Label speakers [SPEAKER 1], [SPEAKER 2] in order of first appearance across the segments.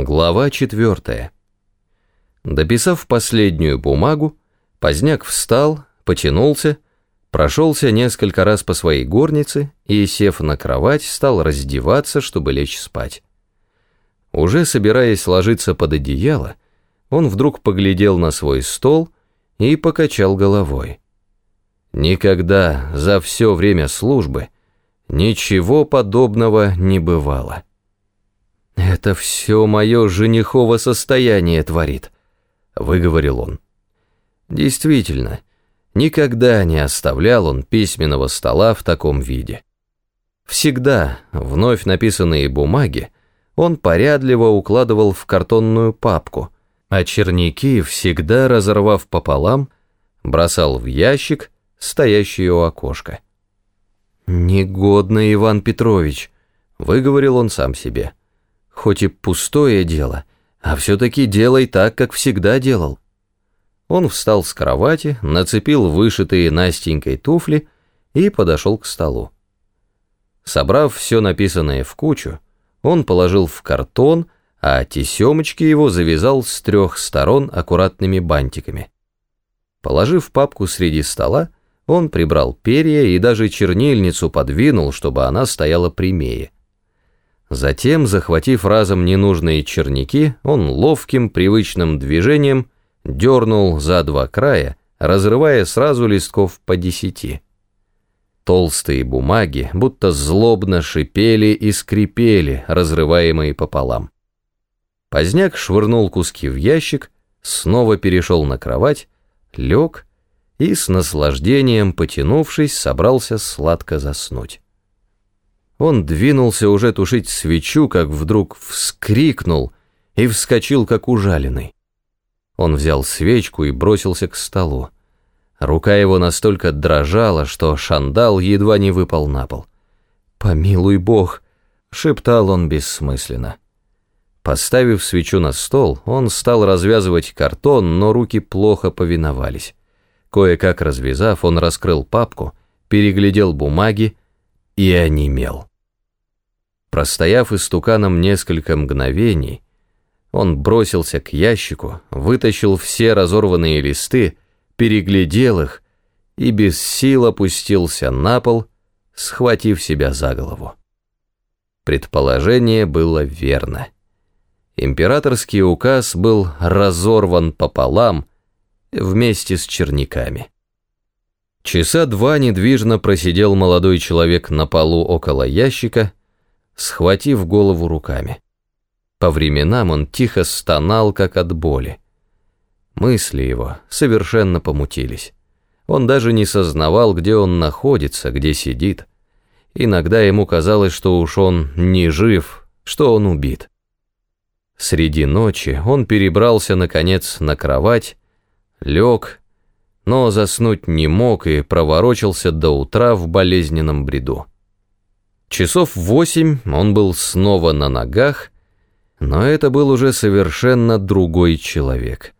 [SPEAKER 1] Глава четвертая. Дописав последнюю бумагу, Поздняк встал, потянулся, прошелся несколько раз по своей горнице и, сев на кровать, стал раздеваться, чтобы лечь спать. Уже собираясь ложиться под одеяло, он вдруг поглядел на свой стол и покачал головой. Никогда за все время службы ничего подобного не бывало. «Это все мое женихово состояние творит», — выговорил он. Действительно, никогда не оставлял он письменного стола в таком виде. Всегда вновь написанные бумаги он порядливо укладывал в картонную папку, а черники, всегда разорвав пополам, бросал в ящик, стоящий у окошка. «Негодно, Иван Петрович», — выговорил он сам себе. «Хоть и пустое дело, а все-таки делай так, как всегда делал». Он встал с кровати, нацепил вышитые Настенькой туфли и подошел к столу. Собрав все написанное в кучу, он положил в картон, а тесемочки его завязал с трех сторон аккуратными бантиками. Положив папку среди стола, он прибрал перья и даже чернильницу подвинул, чтобы она стояла прямее. Затем, захватив разом ненужные черники, он ловким привычным движением дернул за два края, разрывая сразу листков по десяти. Толстые бумаги будто злобно шипели и скрипели, разрываемые пополам. Поздняк швырнул куски в ящик, снова перешел на кровать, лег и с наслаждением, потянувшись, собрался сладко заснуть. Он двинулся уже тушить свечу, как вдруг вскрикнул и вскочил, как ужаленный. Он взял свечку и бросился к столу. Рука его настолько дрожала, что шандал едва не выпал на пол. «Помилуй Бог!» — шептал он бессмысленно. Поставив свечу на стол, он стал развязывать картон, но руки плохо повиновались. Кое-как развязав, он раскрыл папку, переглядел бумаги и онемел. Простояв истуканом несколько мгновений, он бросился к ящику, вытащил все разорванные листы, переглядел их и без сил опустился на пол, схватив себя за голову. Предположение было верно. Императорский указ был разорван пополам вместе с черниками. Часа два недвижно просидел молодой человек на полу около ящика, схватив голову руками. По временам он тихо стонал, как от боли. Мысли его совершенно помутились. Он даже не сознавал, где он находится, где сидит. Иногда ему казалось, что уж он не жив, что он убит. Среди ночи он перебрался, наконец, на кровать, лег, но заснуть не мог и проворочился до утра в болезненном бреду. Часов восемь он был снова на ногах, но это был уже совершенно другой человек.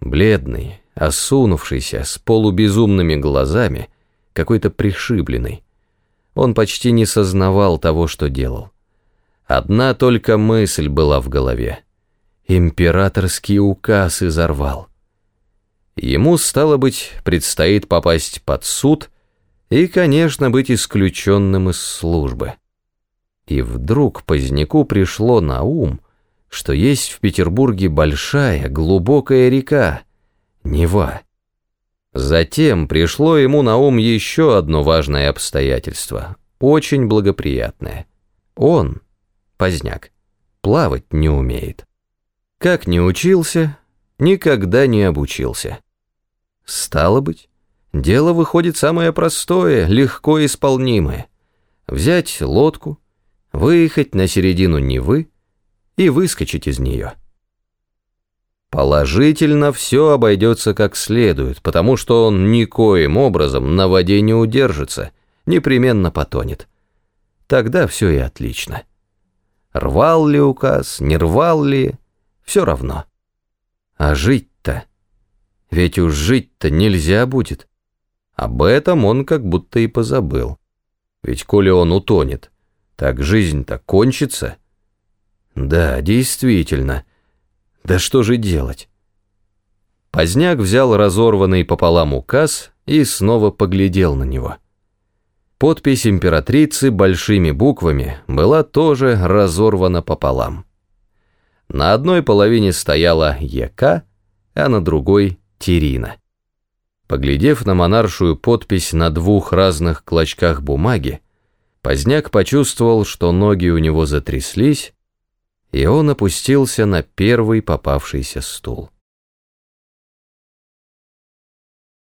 [SPEAKER 1] Бледный, осунувшийся, с полубезумными глазами, какой-то пришибленный. Он почти не сознавал того, что делал. Одна только мысль была в голове. Императорский указ изорвал. Ему, стало быть, предстоит попасть под суд и, конечно, быть исключенным из службы. И вдруг Поздняку пришло на ум, что есть в Петербурге большая, глубокая река, Нева. Затем пришло ему на ум еще одно важное обстоятельство, очень благоприятное. Он, Поздняк, плавать не умеет. Как не учился, никогда не обучился. Стало быть, дело выходит самое простое, легко исполнимое. Взять лодку, выехать на середину Невы и выскочить из нее. Положительно все обойдется как следует, потому что он никоим образом на воде не удержится, непременно потонет. Тогда все и отлично. Рвал ли указ, не рвал ли, все равно. А жить-то? Ведь уж жить-то нельзя будет. Об этом он как будто и позабыл. Ведь коли он утонет, так жизнь-то кончится. Да, действительно. Да что же делать? Поздняк взял разорванный пополам указ и снова поглядел на него. Подпись императрицы большими буквами была тоже разорвана пополам. На одной половине стояла ЕК, а на другой — Терина. Поглядев на монаршую подпись на двух разных клочках бумаги, Поздняк почувствовал, что ноги у него затряслись, и он опустился на первый попавшийся стул.